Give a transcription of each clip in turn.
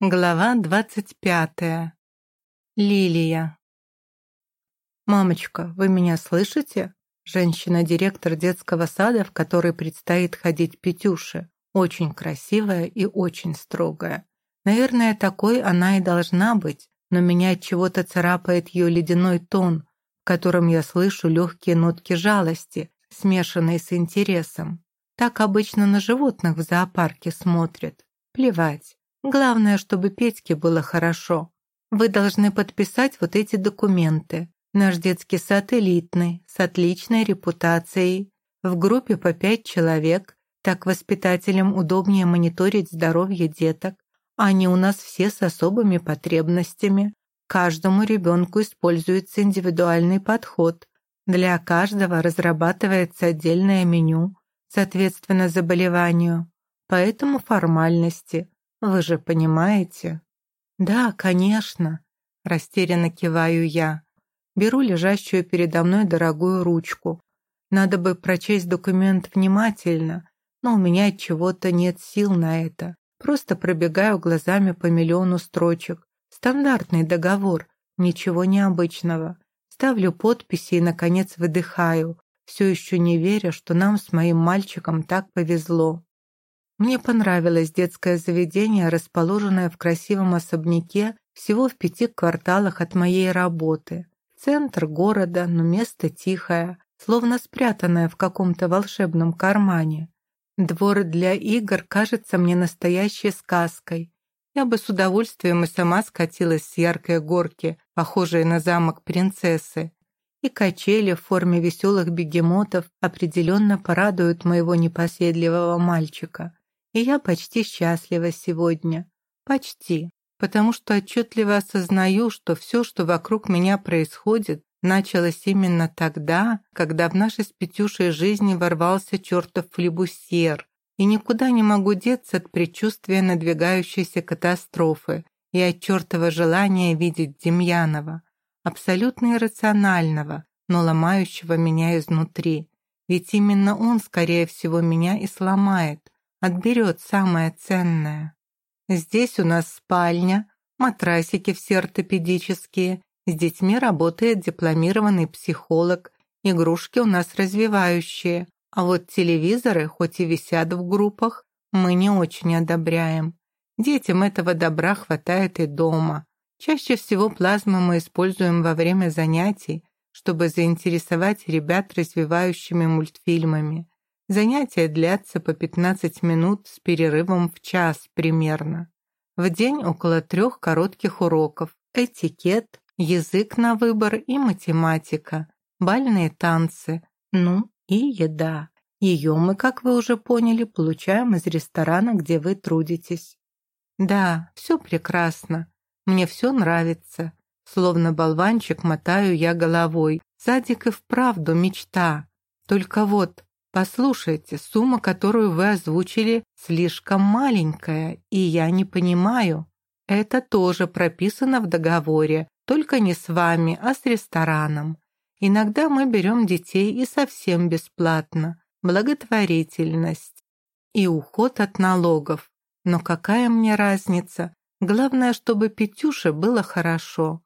Глава двадцать пятая. Лилия. «Мамочка, вы меня слышите?» Женщина-директор детского сада, в который предстоит ходить Петюше. Очень красивая и очень строгая. Наверное, такой она и должна быть, но меня от чего-то царапает ее ледяной тон, в котором я слышу легкие нотки жалости, смешанные с интересом. Так обычно на животных в зоопарке смотрят. Плевать. Главное, чтобы Петьке было хорошо. Вы должны подписать вот эти документы. Наш детский сад элитный, с отличной репутацией. В группе по пять человек. Так воспитателям удобнее мониторить здоровье деток. Они у нас все с особыми потребностями. Каждому ребенку используется индивидуальный подход. Для каждого разрабатывается отдельное меню, соответственно заболеванию. Поэтому формальности – вы же понимаете?» «Да, конечно», — растерянно киваю я. Беру лежащую передо мной дорогую ручку. Надо бы прочесть документ внимательно, но у меня от чего-то нет сил на это. Просто пробегаю глазами по миллиону строчек. Стандартный договор, ничего необычного. Ставлю подписи и, наконец, выдыхаю, все еще не веря, что нам с моим мальчиком так повезло. Мне понравилось детское заведение, расположенное в красивом особняке всего в пяти кварталах от моей работы. Центр города, но место тихое, словно спрятанное в каком-то волшебном кармане. Двор для игр кажется мне настоящей сказкой. Я бы с удовольствием и сама скатилась с яркой горки, похожей на замок принцессы. И качели в форме веселых бегемотов определенно порадуют моего непоседливого мальчика. И я почти счастлива сегодня. Почти. Потому что отчетливо осознаю, что все, что вокруг меня происходит, началось именно тогда, когда в нашей с Петюшей жизни ворвался чертов флебусьер. И никуда не могу деться от предчувствия надвигающейся катастрофы и от чертова желания видеть Демьянова, абсолютно иррационального, но ломающего меня изнутри. Ведь именно он, скорее всего, меня и сломает, отберет самое ценное. Здесь у нас спальня, матрасики все ортопедические, с детьми работает дипломированный психолог, игрушки у нас развивающие, а вот телевизоры, хоть и висят в группах, мы не очень одобряем. Детям этого добра хватает и дома. Чаще всего плазму мы используем во время занятий, чтобы заинтересовать ребят развивающими мультфильмами. Занятия длятся по 15 минут с перерывом в час примерно. В день около трех коротких уроков. Этикет, язык на выбор и математика, бальные танцы, ну и еда. Ее мы, как вы уже поняли, получаем из ресторана, где вы трудитесь. Да, все прекрасно. Мне все нравится. Словно болванчик мотаю я головой. Садик и вправду мечта. Только вот «Послушайте, сумма, которую вы озвучили, слишком маленькая, и я не понимаю. Это тоже прописано в договоре, только не с вами, а с рестораном. Иногда мы берем детей и совсем бесплатно. Благотворительность. И уход от налогов. Но какая мне разница? Главное, чтобы Петюше было хорошо.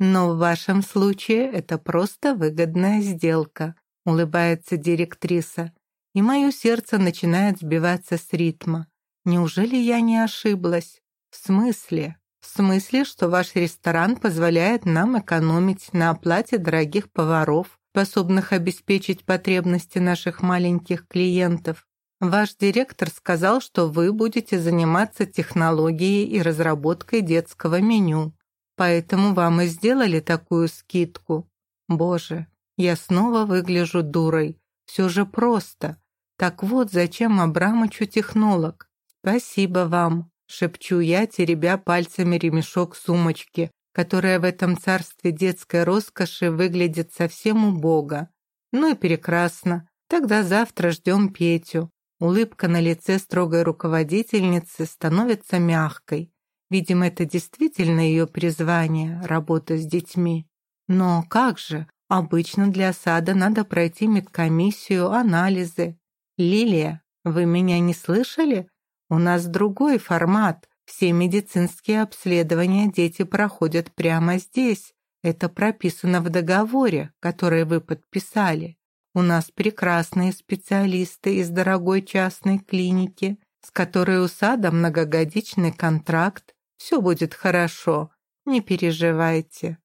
Но в вашем случае это просто выгодная сделка улыбается директриса, и мое сердце начинает сбиваться с ритма. Неужели я не ошиблась? В смысле? В смысле, что ваш ресторан позволяет нам экономить на оплате дорогих поваров, способных обеспечить потребности наших маленьких клиентов. Ваш директор сказал, что вы будете заниматься технологией и разработкой детского меню. Поэтому вам и сделали такую скидку. Боже, я снова выгляжу дурой. Все же просто. Так вот, зачем Абрамычу технолог? Спасибо вам, шепчу я, теребя пальцами ремешок сумочки, которая в этом царстве детской роскоши выглядит совсем убого. Ну и прекрасно. Тогда завтра ждем Петю. Улыбка на лице строгой руководительницы становится мягкой. Видимо, это действительно ее призвание – работа с детьми. Но как же? Обычно для сада надо пройти медкомиссию, анализы. Лилия, вы меня не слышали? У нас другой формат. Все медицинские обследования дети проходят прямо здесь. Это прописано в договоре, который вы подписали. У нас прекрасные специалисты из дорогой частной клиники, с которой у сада многогодичный контракт. Все будет хорошо, не переживайте.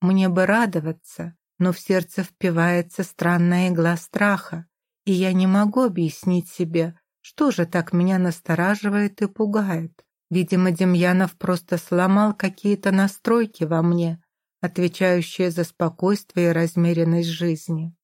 Мне бы радоваться, но в сердце впивается странная игла страха, и я не могу объяснить себе, что же так меня настораживает и пугает. Видимо, Демьянов просто сломал какие-то настройки во мне, отвечающие за спокойствие и размеренность жизни.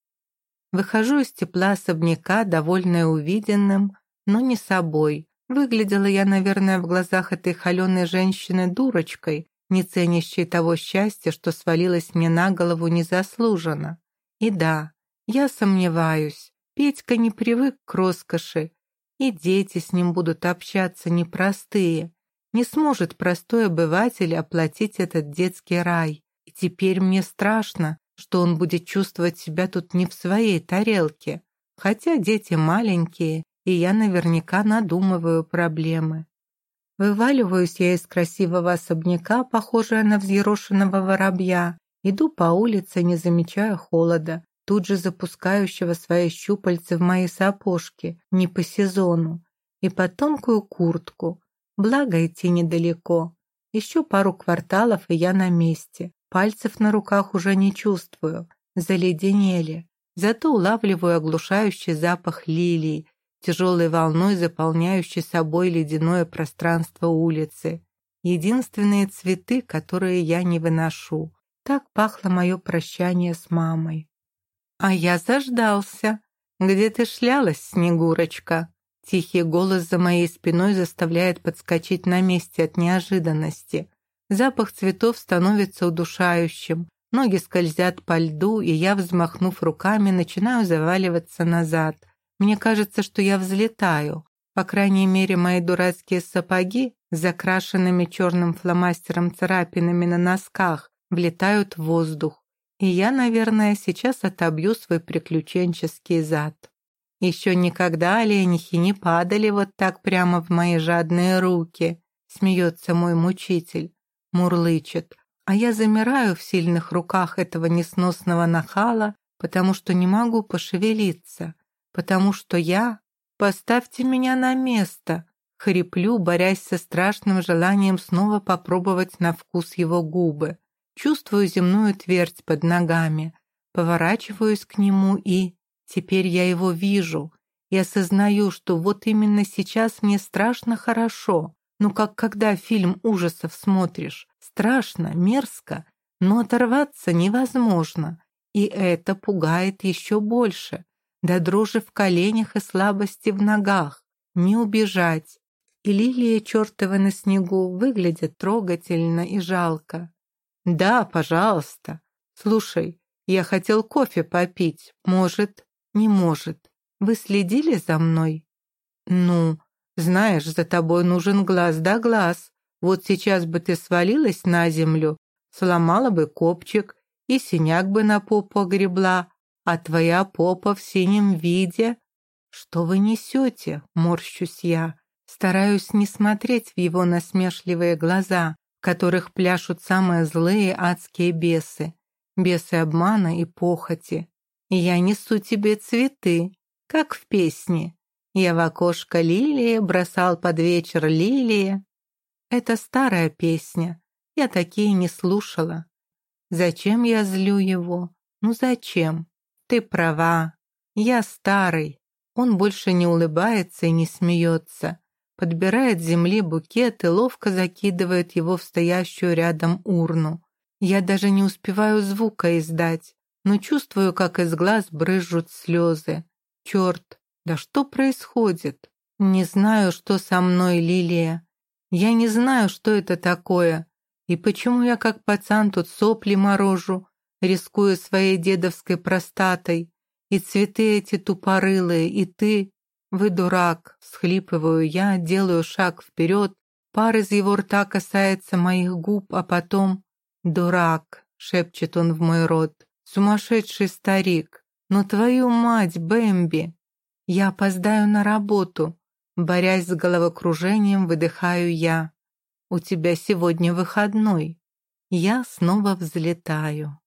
Выхожу из тепла особняка, довольная увиденным, но не собой. Выглядела я, наверное, в глазах этой холеной женщины дурочкой, не ценящей того счастья, что свалилось мне на голову незаслуженно. И да, я сомневаюсь, Петька не привык к роскоши, и дети с ним будут общаться непростые. Не сможет простой обыватель оплатить этот детский рай. И теперь мне страшно, что он будет чувствовать себя тут не в своей тарелке. Хотя дети маленькие, и я наверняка надумываю проблемы. Вываливаюсь я из красивого особняка, похожего на взъерошенного воробья, иду по улице, не замечая холода, тут же запускающего свои щупальца в мои сапожки, не по сезону, и под тонкую куртку. Благо идти недалеко. Еще пару кварталов, и я на месте. Пальцев на руках уже не чувствую, заледенели. Зато улавливаю оглушающий запах лилий, тяжелой волной заполняющий собой ледяное пространство улицы. Единственные цветы, которые я не выношу. Так пахло мое прощание с мамой. «А я заждался. Где ты шлялась, Снегурочка?» Тихий голос за моей спиной заставляет подскочить на месте от неожиданности. Запах цветов становится удушающим. Ноги скользят по льду, и я, взмахнув руками, начинаю заваливаться назад. Мне кажется, что я взлетаю. По крайней мере, мои дурацкие сапоги закрашенными черным фломастером царапинами на носках влетают в воздух. И я, наверное, сейчас отобью свой приключенческий зад. Еще никогда оленихи не падали вот так прямо в мои жадные руки, смеется мой мучитель мурлычет, а я замираю в сильных руках этого несносного нахала, потому что не могу пошевелиться, потому что я... Поставьте меня на место, хриплю, борясь со страшным желанием снова попробовать на вкус его губы. Чувствую земную твердь под ногами, поворачиваюсь к нему и... Теперь я его вижу и осознаю, что вот именно сейчас мне страшно хорошо, ну, как когда фильм ужасов смотришь. Страшно, мерзко, но оторваться невозможно. И это пугает еще больше. До дрожи в коленях и слабости в ногах. Не убежать. И лилия чертова на снегу выглядят трогательно и жалко. «Да, пожалуйста. Слушай, я хотел кофе попить. Может, не может. Вы следили за мной?» «Ну, знаешь, за тобой нужен глаз да глаз. Вот сейчас бы ты свалилась на землю, сломала бы копчик и синяк бы на попу огребла, а твоя попа в синем виде. Что вы несете? Морщусь я. Стараюсь не смотреть в его насмешливые глаза, в которых пляшут самые злые адские бесы, бесы обмана и похоти. Я несу тебе цветы, как в песне. Я в окошко лилии бросал под вечер лилии. Это старая песня, я такие не слушала. Зачем я злю его? Ну зачем? Ты права, я старый. Он больше не улыбается и не смеется. Подбирает с земли букет и ловко закидывает его в стоящую рядом урну. Я даже не успеваю звука издать, но чувствую, как из глаз брызжут слезы. Черт, да что происходит? Не знаю, что со мной, Лилия. Я не знаю, что это такое. И почему я как пацан тут сопли морожу, рискуя своей дедовской простатой. И цветы эти тупорылые, и ты... Вы дурак, схлипываю я, делаю шаг вперед, пар из его рта касается моих губ, а потом... «Дурак», — шепчет он в мой рот, — «сумасшедший старик, но твою мать, Бэмби, я опоздаю на работу. Борясь с головокружением, выдыхаю я. у тебя сегодня выходной. Я снова взлетаю.